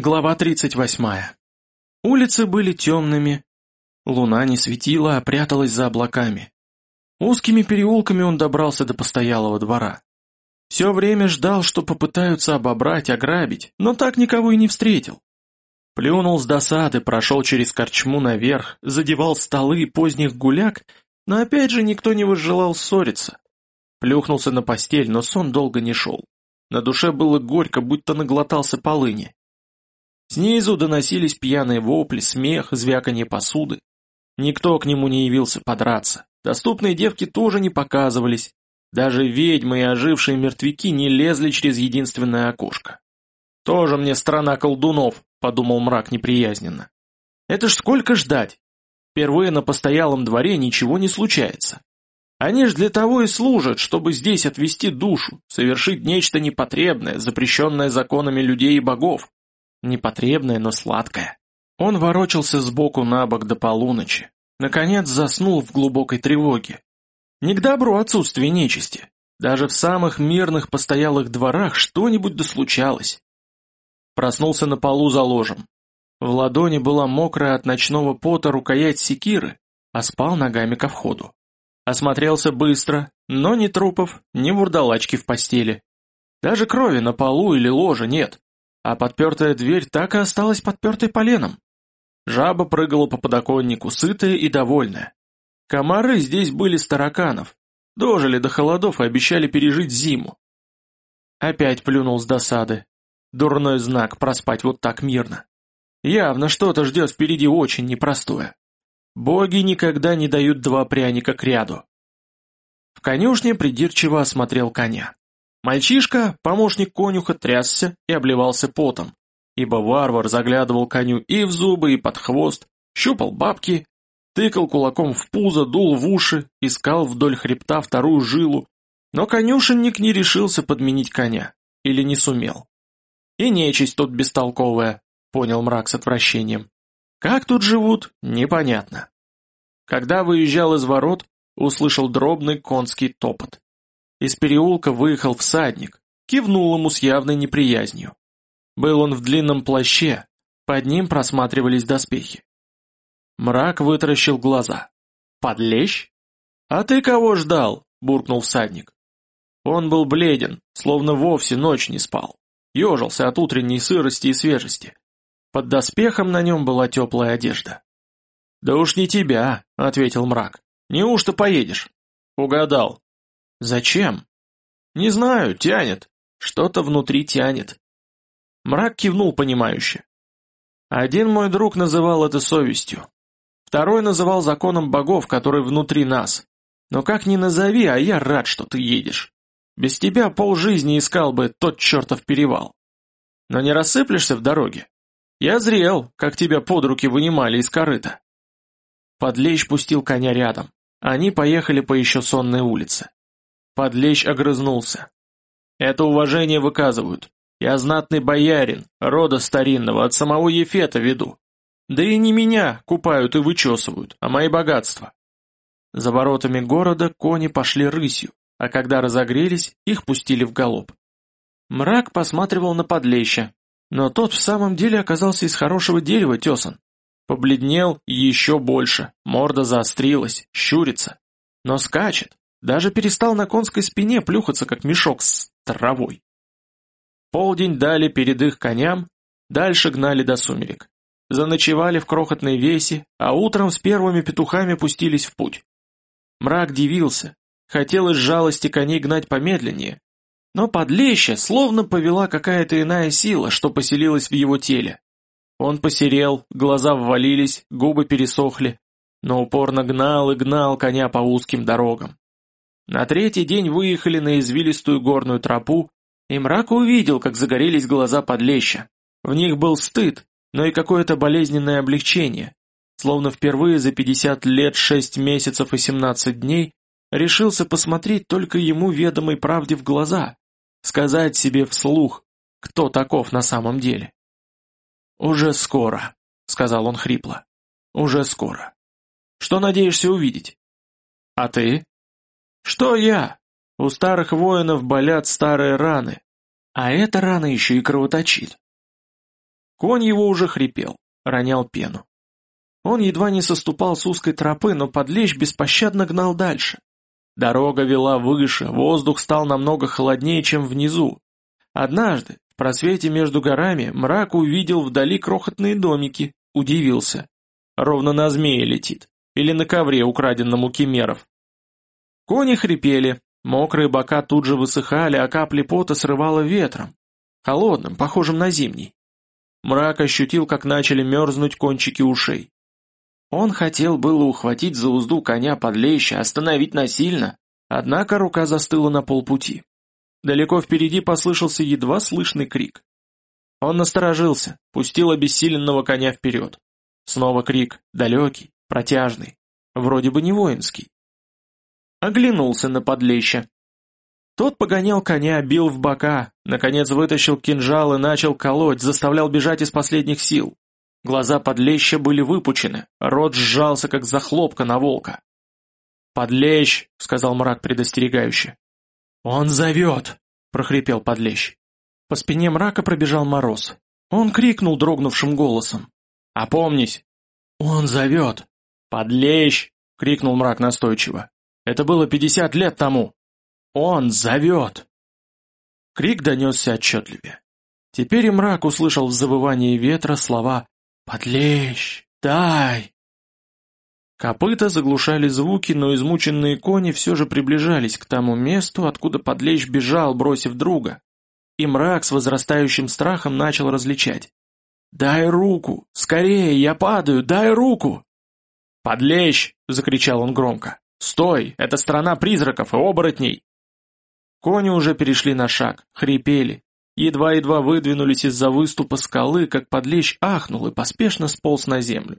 Глава 38. Улицы были темными, луна не светила, а пряталась за облаками. Узкими переулками он добрался до постоялого двора. Все время ждал, что попытаются обобрать, ограбить, но так никого и не встретил. Плюнул с досады, прошел через корчму наверх, задевал столы поздних гуляк, но опять же никто не возжелал ссориться. Плюхнулся на постель, но сон долго не шел. На душе было горько, будто наглотался полыни. Снизу доносились пьяные вопли, смех, звяканье посуды. Никто к нему не явился подраться. Доступные девки тоже не показывались. Даже ведьмы и ожившие мертвяки не лезли через единственное окошко. «Тоже мне страна колдунов», — подумал мрак неприязненно. «Это ж сколько ждать? Впервые на постоялом дворе ничего не случается. Они ж для того и служат, чтобы здесь отвести душу, совершить нечто непотребное, запрещенное законами людей и богов. Непотребное, но сладкое. Он ворочался сбоку на бок до полуночи. Наконец заснул в глубокой тревоге. Не к добру отсутствие нечисти. Даже в самых мирных постоялых дворах что-нибудь дослучалось. Проснулся на полу за ложем. В ладони была мокрая от ночного пота рукоять секиры, а спал ногами ко входу. Осмотрелся быстро, но ни трупов, ни вурдалачки в постели. Даже крови на полу или ложе нет а подпертая дверь так и осталась подпертой поленом. Жаба прыгала по подоконнику, сытая и довольная. Комары здесь были с тараканов, дожили до холодов и обещали пережить зиму. Опять плюнул с досады. Дурной знак проспать вот так мирно. Явно что-то ждет впереди очень непростое. Боги никогда не дают два пряника к ряду. В конюшне придирчиво осмотрел коня. Мальчишка, помощник конюха, трясся и обливался потом, ибо варвар заглядывал коню и в зубы, и под хвост, щупал бабки, тыкал кулаком в пузо, дул в уши, искал вдоль хребта вторую жилу, но конюшенник не решился подменить коня, или не сумел. И нечисть тут бестолковая, понял мрак с отвращением. Как тут живут, непонятно. Когда выезжал из ворот, услышал дробный конский топот. Из переулка выехал всадник, кивнул ему с явной неприязнью. Был он в длинном плаще, под ним просматривались доспехи. Мрак вытаращил глаза. «Подлещ? А ты кого ждал?» — буркнул всадник. Он был бледен, словно вовсе ночь не спал. Ежился от утренней сырости и свежести. Под доспехом на нем была теплая одежда. «Да уж не тебя», — ответил мрак. «Неужто поедешь?» «Угадал. Зачем? Не знаю, тянет. Что-то внутри тянет. Мрак кивнул понимающе. Один мой друг называл это совестью. Второй называл законом богов, который внутри нас. Но как ни назови, а я рад, что ты едешь. Без тебя полжизни искал бы тот чертов перевал. Но не рассыплешься в дороге. Я зрел, как тебя под руки вынимали из корыта. Подлещ пустил коня рядом. Они поехали по еще сонной улице. Подлещ огрызнулся. «Это уважение выказывают. Я знатный боярин, рода старинного, от самого Ефета веду. Да и не меня купают и вычесывают, а мои богатства». За воротами города кони пошли рысью, а когда разогрелись, их пустили в галоп. Мрак посматривал на подлеща, но тот в самом деле оказался из хорошего дерева тесан. Побледнел еще больше, морда заострилась, щурится, но скачет, даже перестал на конской спине плюхаться, как мешок с травой. Полдень дали перед их коням, дальше гнали до сумерек. Заночевали в крохотной весе, а утром с первыми петухами пустились в путь. Мрак дивился, хотел из жалости коней гнать помедленнее, но подлеща словно повела какая-то иная сила, что поселилась в его теле. Он посерел, глаза ввалились, губы пересохли, но упорно гнал и гнал коня по узким дорогам. На третий день выехали на извилистую горную тропу, и мрак увидел, как загорелись глаза подлеща. В них был стыд, но и какое-то болезненное облегчение. Словно впервые за 50 лет 6 месяцев и 17 дней решился посмотреть только ему ведомой правде в глаза, сказать себе вслух, кто таков на самом деле. «Уже скоро», — сказал он хрипло. «Уже скоро. Что надеешься увидеть?» «А ты?» Что я? У старых воинов болят старые раны, а эта рана еще и кровоточит. Конь его уже хрипел, ронял пену. Он едва не соступал с узкой тропы, но подлещ беспощадно гнал дальше. Дорога вела выше, воздух стал намного холоднее, чем внизу. Однажды, в просвете между горами, мрак увидел вдали крохотные домики, удивился. Ровно на змея летит, или на ковре, украденном у кемеров. Кони хрипели, мокрые бока тут же высыхали, а капли пота срывало ветром, холодным, похожим на зимний. Мрак ощутил, как начали мерзнуть кончики ушей. Он хотел было ухватить за узду коня подлеща, остановить насильно, однако рука застыла на полпути. Далеко впереди послышался едва слышный крик. Он насторожился, пустил обессиленного коня вперед. Снова крик, далекий, протяжный, вроде бы не воинский. Оглянулся на подлеща. Тот погонял коня, бил в бока, наконец вытащил кинжал и начал колоть, заставлял бежать из последних сил. Глаза подлеща были выпучены, рот сжался, как захлопка на волка. «Подлещ!» — сказал мрак предостерегающе. «Он зовет!» — прохрипел подлещ. По спине мрака пробежал мороз. Он крикнул дрогнувшим голосом. «Опомнись!» «Он зовет!» «Подлещ!» — крикнул мрак настойчиво. «Это было пятьдесят лет тому!» Он зовет!» Крик донесся отчетливее. Теперь и мрак услышал в завывании ветра слова «Подлещ! Дай!». Копыта заглушали звуки, но измученные кони все же приближались к тому месту, откуда подлещ бежал, бросив друга. И мрак с возрастающим страхом начал различать. «Дай руку! Скорее, я падаю! Дай руку!» «Подлещ!» — закричал он громко. «Стой! Это страна призраков и оборотней!» Кони уже перешли на шаг, хрипели. Едва-едва выдвинулись из-за выступа скалы, как подлещ ахнул и поспешно сполз на землю.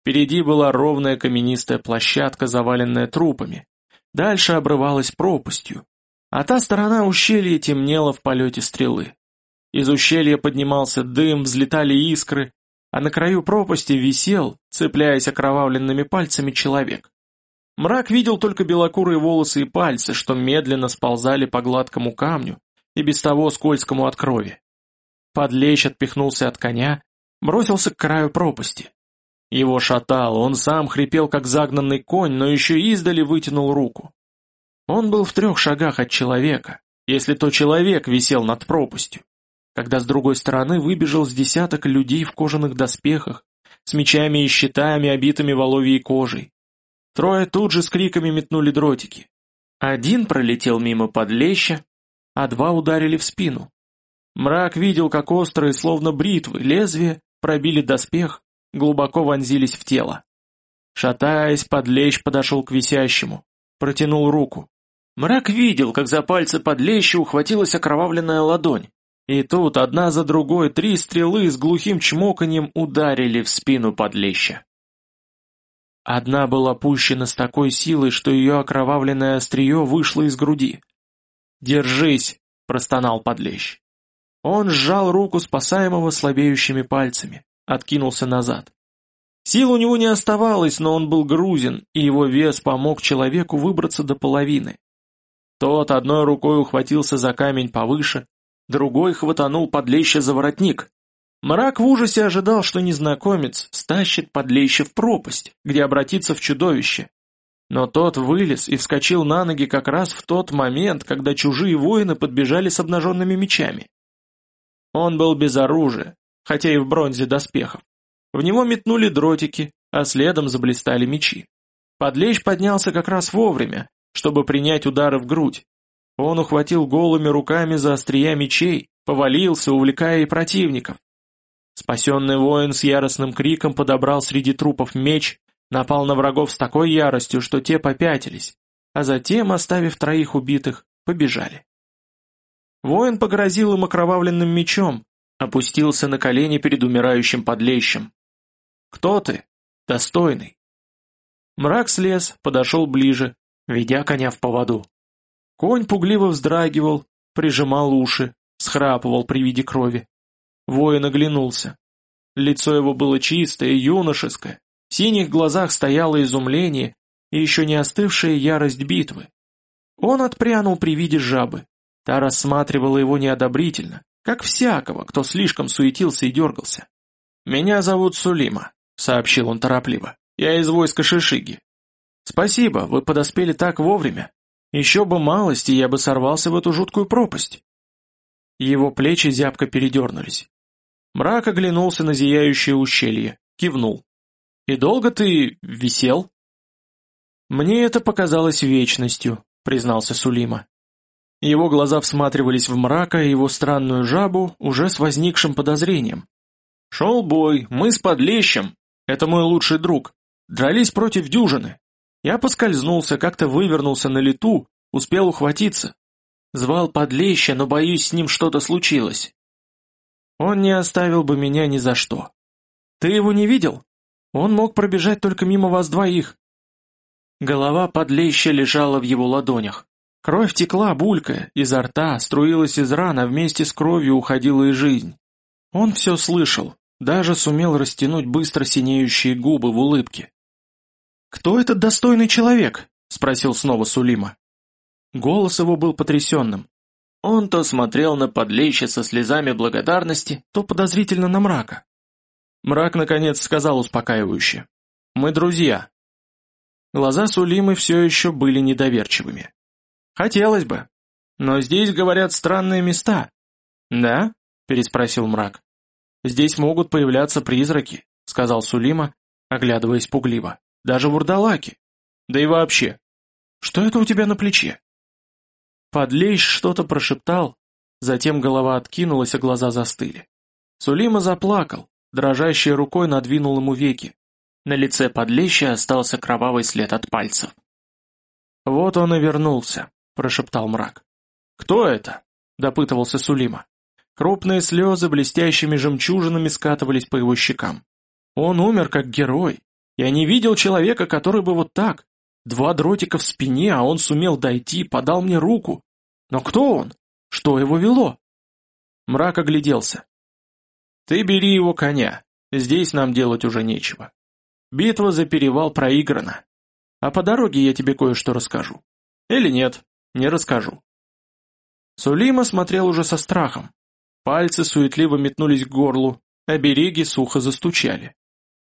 Впереди была ровная каменистая площадка, заваленная трупами. Дальше обрывалась пропастью, а та сторона ущелья темнела в полете стрелы. Из ущелья поднимался дым, взлетали искры, а на краю пропасти висел, цепляясь окровавленными пальцами, человек. Мрак видел только белокурые волосы и пальцы, что медленно сползали по гладкому камню и без того скользкому от крови. Подлещ отпихнулся от коня, бросился к краю пропасти. Его шатало, он сам хрипел, как загнанный конь, но еще издали вытянул руку. Он был в трех шагах от человека, если то человек висел над пропастью, когда с другой стороны выбежал с десяток людей в кожаных доспехах, с мечами и щитами, обитыми воловьей кожей. Трое тут же с криками метнули дротики. Один пролетел мимо подлеща, а два ударили в спину. Мрак видел, как острые, словно бритвы, лезвия пробили доспех, глубоко вонзились в тело. Шатаясь, подлещ подошел к висящему, протянул руку. Мрак видел, как за пальцы подлеща ухватилась окровавленная ладонь. И тут одна за другой три стрелы с глухим чмоканьем ударили в спину подлеща. Одна была пущена с такой силой, что ее окровавленное острие вышло из груди. «Держись!» — простонал подлещ. Он сжал руку спасаемого слабеющими пальцами, откинулся назад. Сил у него не оставалось, но он был грузен, и его вес помог человеку выбраться до половины. Тот одной рукой ухватился за камень повыше, другой хватанул подлеща за воротник. Мрак в ужасе ожидал, что незнакомец стащит подлеща в пропасть, где обратится в чудовище. Но тот вылез и вскочил на ноги как раз в тот момент, когда чужие воины подбежали с обнаженными мечами. Он был без оружия, хотя и в бронзе доспехов. В него метнули дротики, а следом заблистали мечи. Подлещ поднялся как раз вовремя, чтобы принять удары в грудь. Он ухватил голыми руками за острия мечей, повалился, увлекая и противников. Спасенный воин с яростным криком подобрал среди трупов меч, напал на врагов с такой яростью, что те попятились, а затем, оставив троих убитых, побежали. Воин погрозил им окровавленным мечом, опустился на колени перед умирающим подлещем. «Кто ты? Достойный!» Мрак слез, подошел ближе, ведя коня в поводу. Конь пугливо вздрагивал, прижимал уши, схрапывал при виде крови. Воин оглянулся. Лицо его было чистое, юношеское, в синих глазах стояло изумление и еще не остывшая ярость битвы. Он отпрянул при виде жабы. Та рассматривала его неодобрительно, как всякого, кто слишком суетился и дергался. «Меня зовут Сулима», — сообщил он торопливо. «Я из войска Шишиги. Спасибо, вы подоспели так вовремя. Еще бы малости, я бы сорвался в эту жуткую пропасть». Его плечи зябко передернулись. Мрак оглянулся на зияющее ущелье, кивнул. «И долго ты висел?» «Мне это показалось вечностью», — признался Сулима. Его глаза всматривались в мрака и его странную жабу уже с возникшим подозрением. «Шел бой, мы с подлещем, это мой лучший друг, дрались против дюжины. Я поскользнулся, как-то вывернулся на лету, успел ухватиться. Звал подлеща, но боюсь, с ним что-то случилось. Он не оставил бы меня ни за что. Ты его не видел? Он мог пробежать только мимо вас двоих. Голова подлеща лежала в его ладонях. Кровь текла, булькая, изо рта, струилась из рана, вместе с кровью уходила и жизнь. Он все слышал, даже сумел растянуть быстро синеющие губы в улыбке. «Кто этот достойный человек?» — спросил снова Сулима. Голос его был потрясенным. Он то смотрел на подлеща со слезами благодарности, то подозрительно на мрака. Мрак, наконец, сказал успокаивающе. «Мы друзья». Глаза Сулимы все еще были недоверчивыми. «Хотелось бы. Но здесь, говорят, странные места». «Да?» — переспросил мрак. «Здесь могут появляться призраки», — сказал Сулима, оглядываясь пугливо. «Даже вурдалаки. Да и вообще. Что это у тебя на плече?» Подлейш что-то прошептал, затем голова откинулась, а глаза застыли. Сулима заплакал, дрожащей рукой надвинул ему веки. На лице подлеща остался кровавый след от пальцев. «Вот он и вернулся», — прошептал мрак. «Кто это?» — допытывался Сулима. Крупные слезы блестящими жемчужинами скатывались по его щекам. Он умер как герой. Я не видел человека, который бы вот так. Два дротика в спине, а он сумел дойти, подал мне руку. Но кто он? Что его вело? Мрак огляделся. Ты бери его коня. Здесь нам делать уже нечего. Битва за перевал проиграна. А по дороге я тебе кое-что расскажу. Или нет, не расскажу. Сулима смотрел уже со страхом. Пальцы суетливо метнулись к горлу, а береги сухо застучали.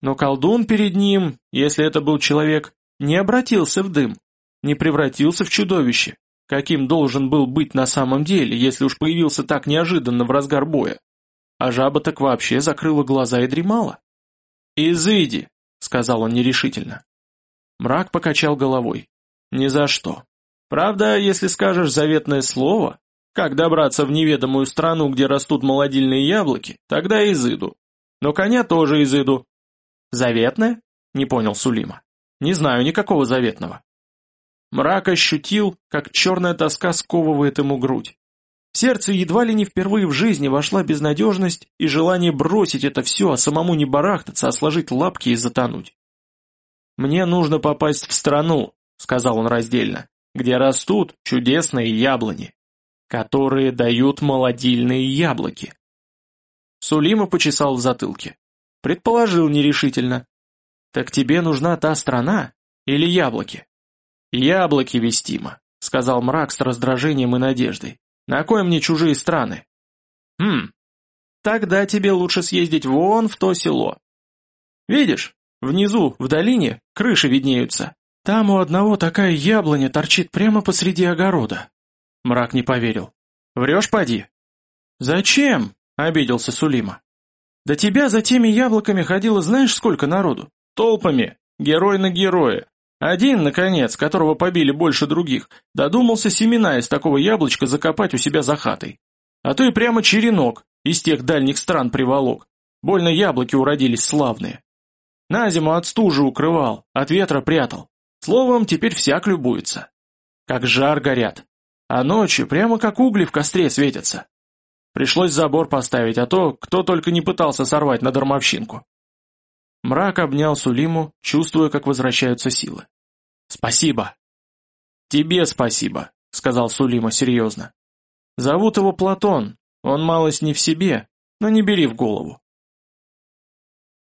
Но колдун перед ним, если это был человек, не обратился в дым, не превратился в чудовище, каким должен был быть на самом деле, если уж появился так неожиданно в разгар боя. А жаба так вообще закрыла глаза и дремала. «Изыди», — сказал он нерешительно. Мрак покачал головой. «Ни за что. Правда, если скажешь заветное слово, как добраться в неведомую страну, где растут молодильные яблоки, тогда изыду. Но коня тоже изыду. Заветное? Не понял Сулима. Не знаю никакого заветного. Мрак ощутил, как черная тоска сковывает ему грудь. В сердце едва ли не впервые в жизни вошла безнадежность и желание бросить это все, а самому не барахтаться, а сложить лапки и затонуть. «Мне нужно попасть в страну», — сказал он раздельно, — «где растут чудесные яблони» которые дают молодильные яблоки. Сулима почесал в затылке. Предположил нерешительно. Так тебе нужна та страна или яблоки? Яблоки, Вестима, сказал мрак с раздражением и надеждой. На кое мне чужие страны? Хм, тогда тебе лучше съездить вон в то село. Видишь, внизу, в долине, крыши виднеются. Там у одного такая яблоня торчит прямо посреди огорода. Мрак не поверил. «Врешь, поди?» «Зачем?» — обиделся Сулима. «Да тебя за теми яблоками ходило знаешь сколько народу? Толпами, герой на героя. Один, наконец, которого побили больше других, додумался семена из такого яблочка закопать у себя за хатой. А то и прямо черенок из тех дальних стран приволок. Больно яблоки уродились славные. На зиму от стужи укрывал, от ветра прятал. Словом, теперь всяк любуется. Как жар горят, а ночью прямо как угли в костре светятся. Пришлось забор поставить, а то кто только не пытался сорвать на дармовщинку. Мрак обнял Сулиму, чувствуя, как возвращаются силы. «Спасибо!» «Тебе спасибо», — сказал Сулима серьезно. «Зовут его Платон, он малость не в себе, но не бери в голову».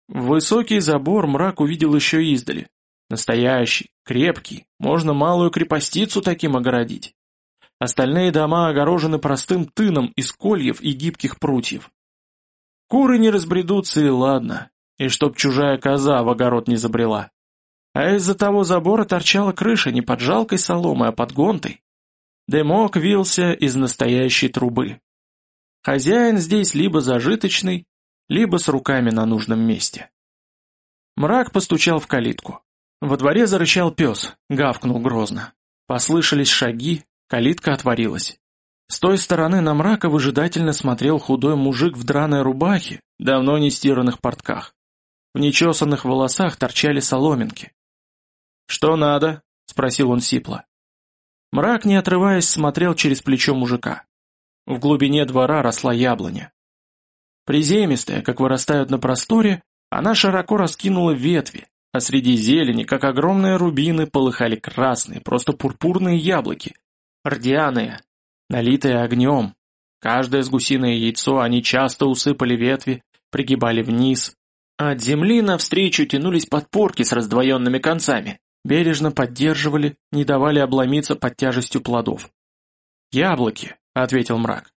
Высокий забор мрак увидел еще издали. Настоящий, крепкий, можно малую крепостицу таким огородить. Остальные дома огорожены простым тыном из кольев и гибких прутьев. Куры не разбредутся и ладно, и чтоб чужая коза в огород не забрела. А из-за того забора торчала крыша не под жалкой соломой, а под гонтой. Дымок вился из настоящей трубы. Хозяин здесь либо зажиточный, либо с руками на нужном месте. Мрак постучал в калитку. Во дворе зарычал пес, гавкнул грозно. Послышались шаги, калитка отворилась. С той стороны на мрака выжидательно смотрел худой мужик в драной рубахе, давно не стиранных портках. В нечесанных волосах торчали соломинки. «Что надо?» — спросил он сипло. Мрак, не отрываясь, смотрел через плечо мужика. В глубине двора росла яблоня. Приземистая, как вырастают на просторе, она широко раскинула ветви, а среди зелени, как огромные рубины, полыхали красные, просто пурпурные яблоки. Рдяные, налитые огнем. Каждое с гусиное яйцо они часто усыпали ветви, пригибали вниз. От земли навстречу тянулись подпорки с раздвоенными концами, бережно поддерживали, не давали обломиться под тяжестью плодов. «Яблоки», — ответил мрак.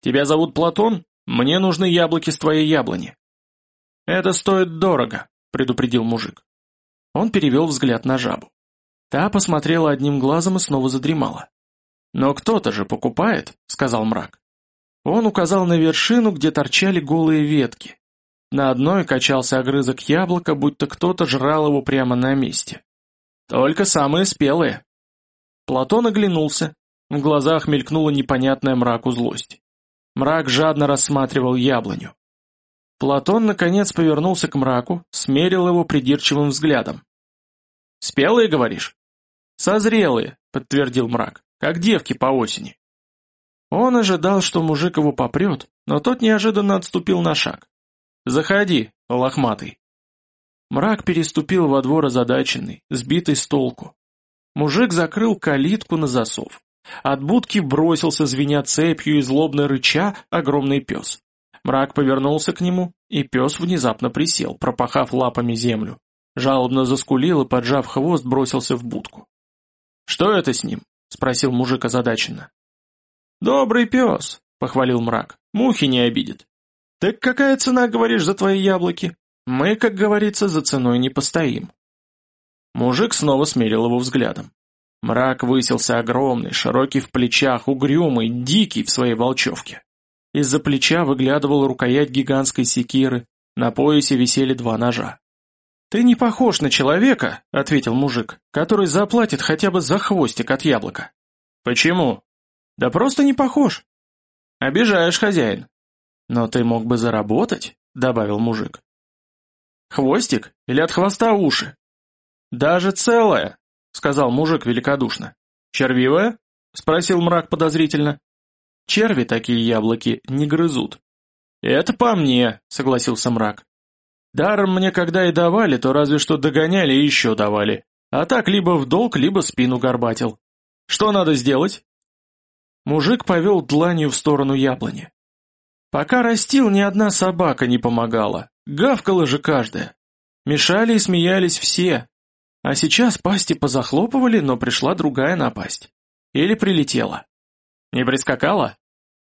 «Тебя зовут Платон? Мне нужны яблоки с твоей яблони». «Это стоит дорого», — предупредил мужик. Он перевел взгляд на жабу. Та посмотрела одним глазом и снова задремала. «Но кто-то же покупает», — сказал мрак. Он указал на вершину, где торчали голые ветки. На одной качался огрызок яблока, будто кто-то жрал его прямо на месте. «Только самые спелые». Платон оглянулся. В глазах мелькнула непонятная мраку злость. Мрак жадно рассматривал яблоню. Платон наконец повернулся к мраку, смерил его придирчивым взглядом. «Спелые, говоришь?» «Созрелые», — подтвердил мрак, — «как девки по осени». Он ожидал, что мужик его попрет, но тот неожиданно отступил на шаг. «Заходи, лохматый». Мрак переступил во двор озадаченный, сбитый с толку. Мужик закрыл калитку на засов. От будки бросился, звеня цепью и злобно рыча, огромный пес. Мрак повернулся к нему, и пес внезапно присел, пропахав лапами землю. Жалобно заскулил и, поджав хвост, бросился в будку. «Что это с ним?» — спросил мужик озадаченно. «Добрый пес», — похвалил мрак, — «мухи не обидит». «Так какая цена, говоришь, за твои яблоки? Мы, как говорится, за ценой не постоим». Мужик снова смерил его взглядом. Мрак высился огромный, широкий в плечах, угрюмый, дикий в своей волчевке. Из-за плеча выглядывала рукоять гигантской секиры, на поясе висели два ножа. «Ты не похож на человека», — ответил мужик, «который заплатит хотя бы за хвостик от яблока». «Почему?» «Да просто не похож». «Обижаешь, хозяин». «Но ты мог бы заработать», — добавил мужик. «Хвостик или от хвоста уши?» «Даже целое», — сказал мужик великодушно. «Червивое?» — спросил мрак подозрительно. Черви такие яблоки не грызут. «Это по мне», — согласился мрак. «Даром мне когда и давали, то разве что догоняли и еще давали. А так либо в долг, либо спину горбатил. Что надо сделать?» Мужик повел дланью в сторону яблони. Пока растил, ни одна собака не помогала. Гавкала же каждая. Мешали и смеялись все. А сейчас пасти позахлопывали, но пришла другая напасть. Или прилетела. Не прискакала?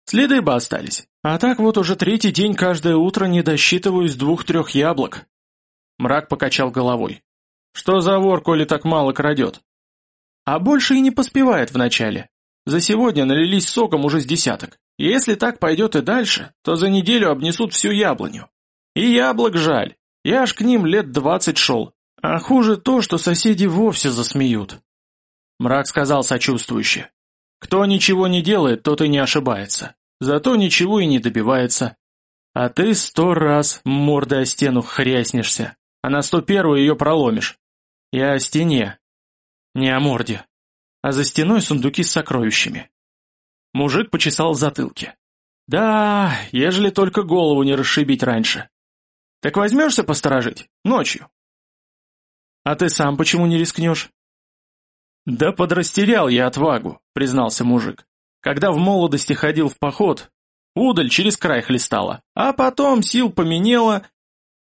Следы бы остались. А так вот уже третий день каждое утро не досчитываюсь двух-трех яблок. Мрак покачал головой. Что за вор, коли так мало крадет? А больше и не поспевает вначале. За сегодня налились соком уже с десяток. Если так пойдет и дальше, то за неделю обнесут всю яблоню. И яблок жаль. Я аж к ним лет двадцать шел. А хуже то, что соседи вовсе засмеют. Мрак сказал сочувствующе. Кто ничего не делает, тот и не ошибается. Зато ничего и не добивается. А ты сто раз мордой о стену хряснешься, а на сто первую ее проломишь. Я о стене. Не о морде. А за стеной сундуки с сокровищами. Мужик почесал в затылке. Да, ежели только голову не расшибить раньше. Так возьмешься посторожить? Ночью. А ты сам почему не рискнешь? «Да подрастерял я отвагу», — признался мужик. «Когда в молодости ходил в поход, удаль через край хлестала, а потом сил поменела,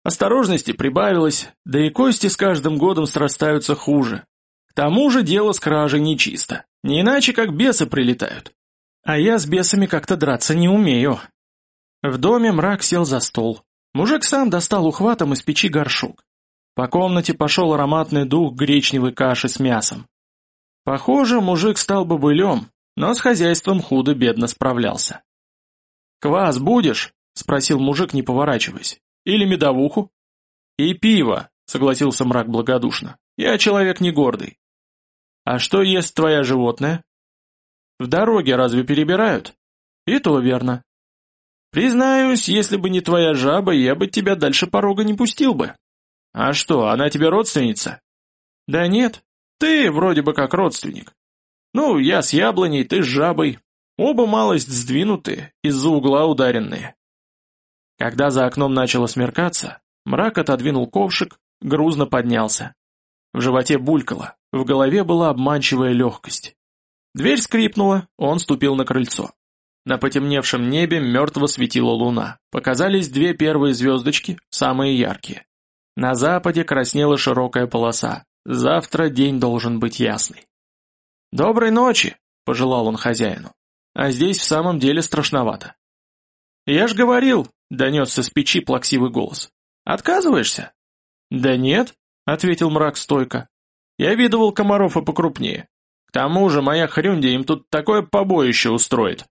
осторожности прибавилось, да и кости с каждым годом срастаются хуже. К тому же дело с кражей нечисто. Не иначе, как бесы прилетают. А я с бесами как-то драться не умею. В доме мрак сел за стол. Мужик сам достал ухватом из печи горшок. По комнате пошел ароматный дух гречневой каши с мясом. Похоже, мужик стал бобылем, но с хозяйством худо-бедно справлялся. «Квас будешь?» — спросил мужик, не поворачиваясь. «Или медовуху?» «И пиво», — согласился мрак благодушно. «Я человек не гордый». «А что ест твоя животное?» «В дороге разве перебирают?» «И то верно. Признаюсь, если бы не твоя жаба, я бы тебя дальше порога не пустил бы». «А что, она тебе родственница?» «Да нет, ты вроде бы как родственник. Ну, я с яблоней, ты с жабой. Оба малость сдвинутые, из-за угла ударенные». Когда за окном начало смеркаться, мрак отодвинул ковшик, грузно поднялся. В животе булькало, в голове была обманчивая легкость. Дверь скрипнула, он ступил на крыльцо. На потемневшем небе мертво светила луна. Показались две первые звездочки, самые яркие. На западе краснела широкая полоса. Завтра день должен быть ясный. «Доброй ночи!» — пожелал он хозяину. «А здесь в самом деле страшновато». «Я ж говорил!» — донесся с печи плаксивый голос. «Отказываешься?» «Да нет», — ответил мрак стойко. «Я видывал комаров и покрупнее. Тому же моя хрюндя им тут такое побоище устроит».